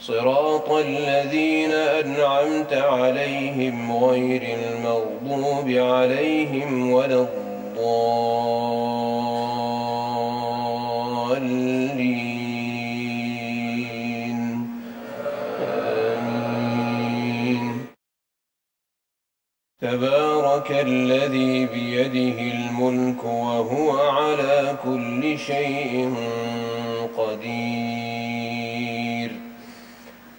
صراط الذين أنعمت عليهم غير المغضوب عليهم ولا الضالين. آمين. تبارك الذي بيده الملك وهو على كل شيء قدير.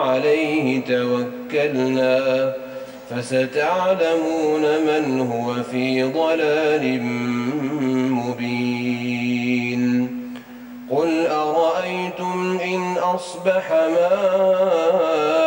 وعليه توكلنا فستعلمون من هو في ضلال مبين قل أرأيتم إن أصبح ماؤكم